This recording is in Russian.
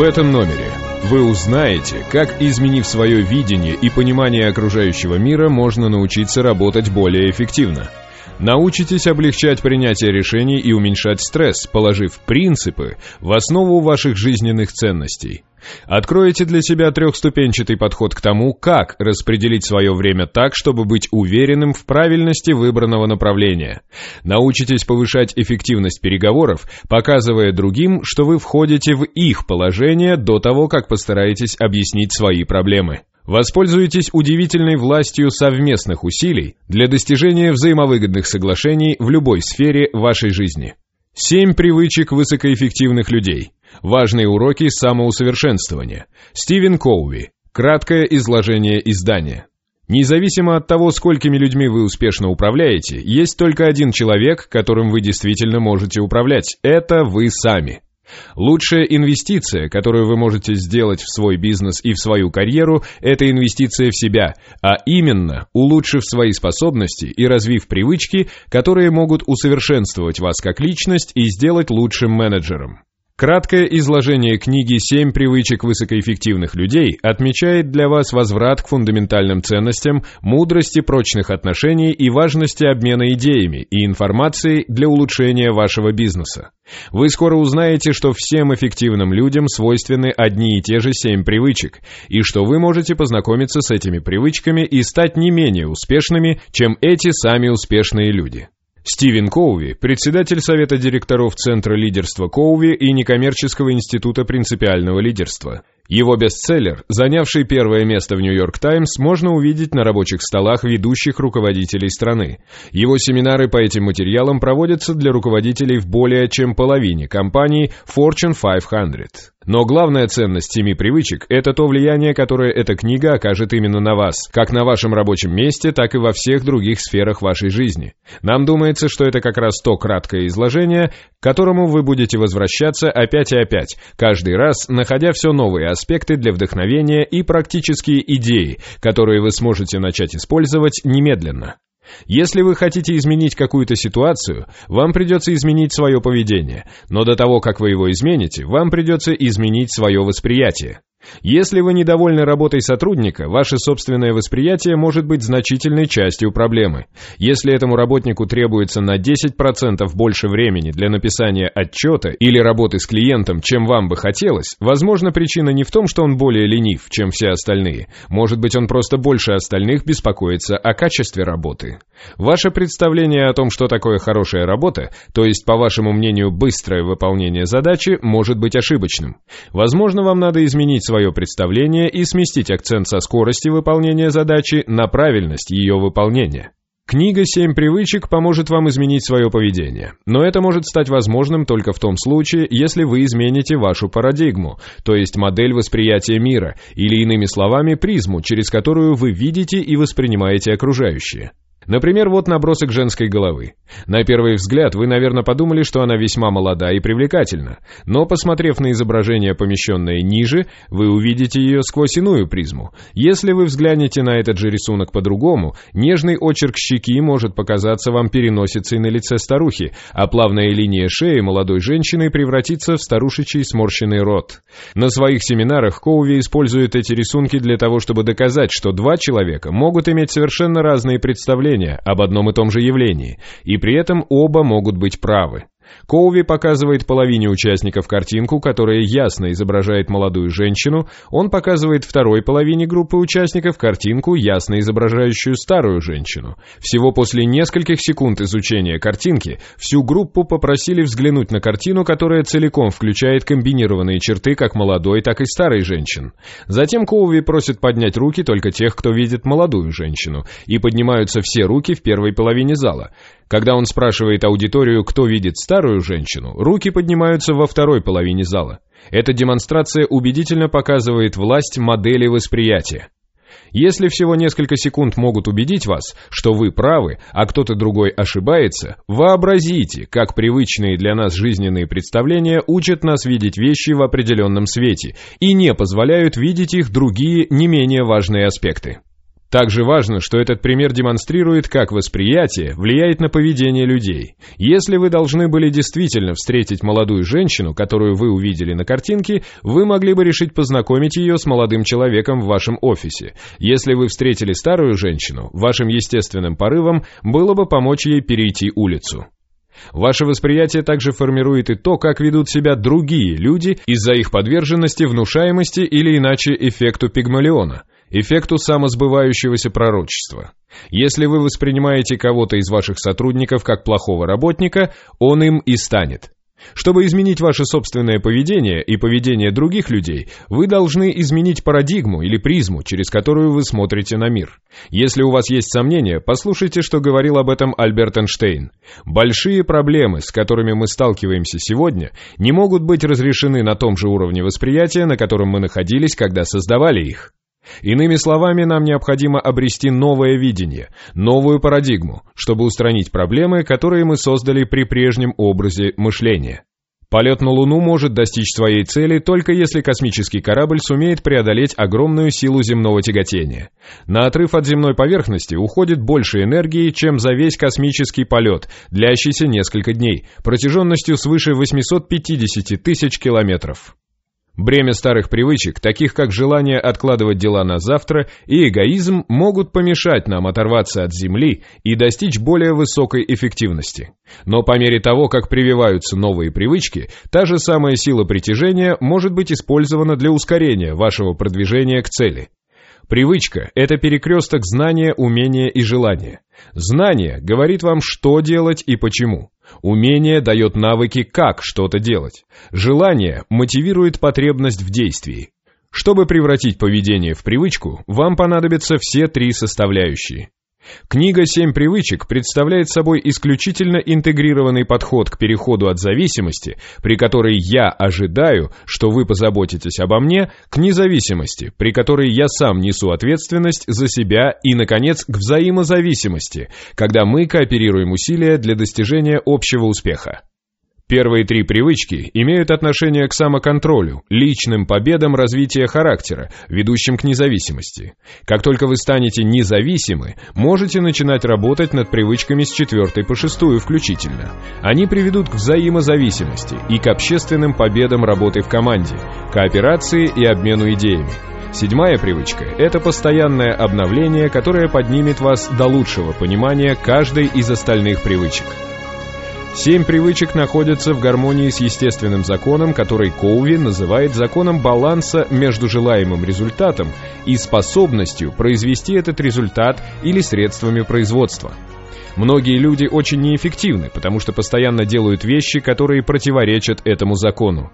В этом номере вы узнаете, как, изменив свое видение и понимание окружающего мира, можно научиться работать более эффективно. Научитесь облегчать принятие решений и уменьшать стресс, положив принципы в основу ваших жизненных ценностей. Откроете для себя трехступенчатый подход к тому, как распределить свое время так, чтобы быть уверенным в правильности выбранного направления. Научитесь повышать эффективность переговоров, показывая другим, что вы входите в их положение до того, как постараетесь объяснить свои проблемы. Воспользуйтесь удивительной властью совместных усилий для достижения взаимовыгодных соглашений в любой сфере вашей жизни. Семь привычек высокоэффективных людей. Важные уроки самоусовершенствования. Стивен Коуви. Краткое изложение издания. Независимо от того, сколькими людьми вы успешно управляете, есть только один человек, которым вы действительно можете управлять. Это вы сами. Лучшая инвестиция, которую вы можете сделать в свой бизнес и в свою карьеру, это инвестиция в себя, а именно улучшив свои способности и развив привычки, которые могут усовершенствовать вас как личность и сделать лучшим менеджером. Краткое изложение книги «Семь привычек высокоэффективных людей» отмечает для вас возврат к фундаментальным ценностям, мудрости прочных отношений и важности обмена идеями и информацией для улучшения вашего бизнеса. Вы скоро узнаете, что всем эффективным людям свойственны одни и те же семь привычек, и что вы можете познакомиться с этими привычками и стать не менее успешными, чем эти сами успешные люди. Стивен Коуви, председатель Совета директоров Центра лидерства Коуви и Некоммерческого института принципиального лидерства. Его бестселлер, занявший первое место в «Нью-Йорк Таймс», можно увидеть на рабочих столах ведущих руководителей страны. Его семинары по этим материалам проводятся для руководителей в более чем половине компаний Fortune 500. Но главная ценность семи привычек – это то влияние, которое эта книга окажет именно на вас, как на вашем рабочем месте, так и во всех других сферах вашей жизни. Нам думается, что это как раз то краткое изложение, к которому вы будете возвращаться опять и опять, каждый раз находя все новые аспекты для вдохновения и практические идеи, которые вы сможете начать использовать немедленно. Если вы хотите изменить какую-то ситуацию, вам придется изменить свое поведение, но до того, как вы его измените, вам придется изменить свое восприятие. Если вы недовольны работой сотрудника, ваше собственное восприятие может быть значительной частью проблемы. Если этому работнику требуется на 10% больше времени для написания отчета или работы с клиентом, чем вам бы хотелось, возможно, причина не в том, что он более ленив, чем все остальные. Может быть, он просто больше остальных беспокоится о качестве работы. Ваше представление о том, что такое хорошая работа, то есть, по вашему мнению, быстрое выполнение задачи, может быть ошибочным. Возможно, вам надо изменить свое представление и сместить акцент со скорости выполнения задачи на правильность ее выполнения. Книга «Семь привычек» поможет вам изменить свое поведение, но это может стать возможным только в том случае, если вы измените вашу парадигму, то есть модель восприятия мира, или иными словами, призму, через которую вы видите и воспринимаете окружающее. Например, вот набросок женской головы. На первый взгляд вы, наверное, подумали, что она весьма молода и привлекательна, но, посмотрев на изображение, помещенное ниже, вы увидите ее сквозь иную призму. Если вы взглянете на этот же рисунок по-другому, нежный очерк щеки может показаться вам переносицей на лице старухи, а плавная линия шеи молодой женщины превратится в старушечий сморщенный рот. На своих семинарах Коуви использует эти рисунки для того, чтобы доказать, что два человека могут иметь совершенно разные представления представления об одном и том же явлении, и при этом оба могут быть правы. Коуви показывает половине участников картинку, которая ясно изображает молодую женщину, он показывает второй половине группы участников картинку, ясно изображающую старую женщину. Всего после нескольких секунд изучения картинки всю группу попросили взглянуть на картину, которая целиком включает комбинированные черты как молодой, так и старой женщин. Затем Коуви просит поднять руки только тех, кто видит молодую женщину, и поднимаются все руки в первой половине зала. Когда он спрашивает аудиторию, кто видит старую женщину, руки поднимаются во второй половине зала. Эта демонстрация убедительно показывает власть модели восприятия. Если всего несколько секунд могут убедить вас, что вы правы, а кто-то другой ошибается, вообразите, как привычные для нас жизненные представления учат нас видеть вещи в определенном свете и не позволяют видеть их другие, не менее важные аспекты. Также важно, что этот пример демонстрирует, как восприятие влияет на поведение людей. Если вы должны были действительно встретить молодую женщину, которую вы увидели на картинке, вы могли бы решить познакомить ее с молодым человеком в вашем офисе. Если вы встретили старую женщину, вашим естественным порывом было бы помочь ей перейти улицу. Ваше восприятие также формирует и то, как ведут себя другие люди из-за их подверженности внушаемости или иначе эффекту пигмалиона эффекту самосбывающегося пророчества. Если вы воспринимаете кого-то из ваших сотрудников как плохого работника, он им и станет. Чтобы изменить ваше собственное поведение и поведение других людей, вы должны изменить парадигму или призму, через которую вы смотрите на мир. Если у вас есть сомнения, послушайте, что говорил об этом Альберт Эйнштейн. Большие проблемы, с которыми мы сталкиваемся сегодня, не могут быть разрешены на том же уровне восприятия, на котором мы находились, когда создавали их. Иными словами, нам необходимо обрести новое видение, новую парадигму, чтобы устранить проблемы, которые мы создали при прежнем образе мышления. Полет на Луну может достичь своей цели только если космический корабль сумеет преодолеть огромную силу земного тяготения. На отрыв от земной поверхности уходит больше энергии, чем за весь космический полет, длящийся несколько дней, протяженностью свыше 850 тысяч километров. Бремя старых привычек, таких как желание откладывать дела на завтра и эгоизм, могут помешать нам оторваться от земли и достичь более высокой эффективности. Но по мере того, как прививаются новые привычки, та же самая сила притяжения может быть использована для ускорения вашего продвижения к цели. Привычка – это перекресток знания, умения и желания. Знание говорит вам, что делать и почему. Умение дает навыки, как что-то делать. Желание мотивирует потребность в действии. Чтобы превратить поведение в привычку, вам понадобятся все три составляющие. Книга «Семь привычек» представляет собой исключительно интегрированный подход к переходу от зависимости, при которой я ожидаю, что вы позаботитесь обо мне, к независимости, при которой я сам несу ответственность за себя и, наконец, к взаимозависимости, когда мы кооперируем усилия для достижения общего успеха. Первые три привычки имеют отношение к самоконтролю, личным победам развития характера, ведущим к независимости. Как только вы станете независимы, можете начинать работать над привычками с четвертой по шестую включительно. Они приведут к взаимозависимости и к общественным победам работы в команде, кооперации и обмену идеями. Седьмая привычка – это постоянное обновление, которое поднимет вас до лучшего понимания каждой из остальных привычек. Семь привычек находятся в гармонии с естественным законом, который Коуви называет законом баланса между желаемым результатом и способностью произвести этот результат или средствами производства. Многие люди очень неэффективны, потому что постоянно делают вещи, которые противоречат этому закону.